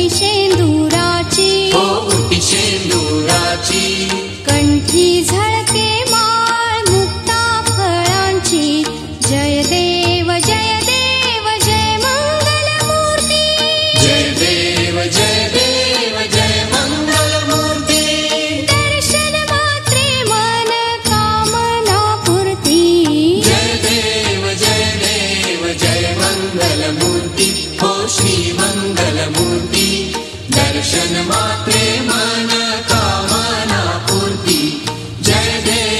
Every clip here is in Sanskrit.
पट्टिशेन्दूराची पट्टिशेन्दूराची कण्ठी झळके माळ मुक्ता फळांची. जय देव जय देव जय मूर्ति जयदेव जय देव जय मङ्गलमूर्ति दर्शन मात्रे मन कामना पूर्ती जय देव जय देव जय मङ्गलमूर्ति मङ्गलमूर्ति दर्शन मात्रे मन कामना पूर्ति। जय देव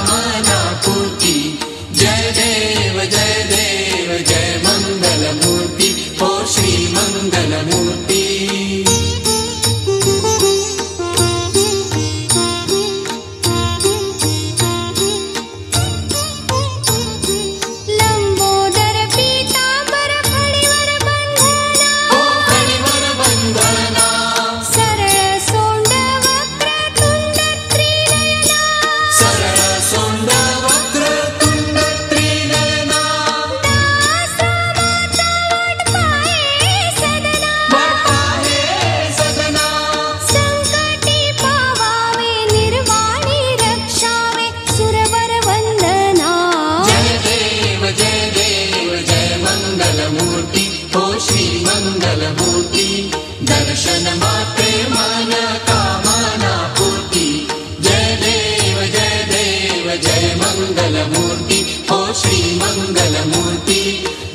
मङ्गलमूर्ति ओ श्रीमङ्गलमूर्ति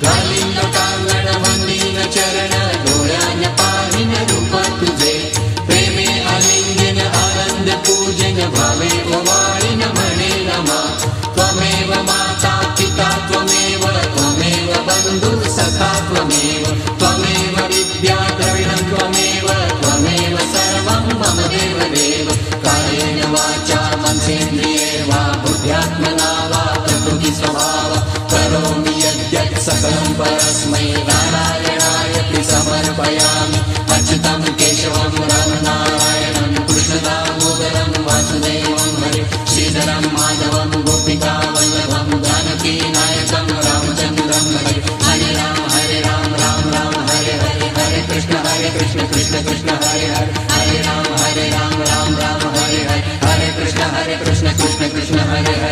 कालिन चरण मलिन चरणदुरायपाणिन रूपं तुजे प्रेमे आनन्द पूजन त्वमेव वाणिन मणे नमः। त्वमेव माता पिता त्वमेव त्वमेव बन्धु सखा त्वमेव। त्वमेव विद्या विद्याकरिण त्वमेव त्वमेव सर्वं मम देव देवदेव कालेन वाचामसेन्द्रिय वा बुद्ध्यात्म कृष्ण कृष्ण कृष्ण हरे हरे।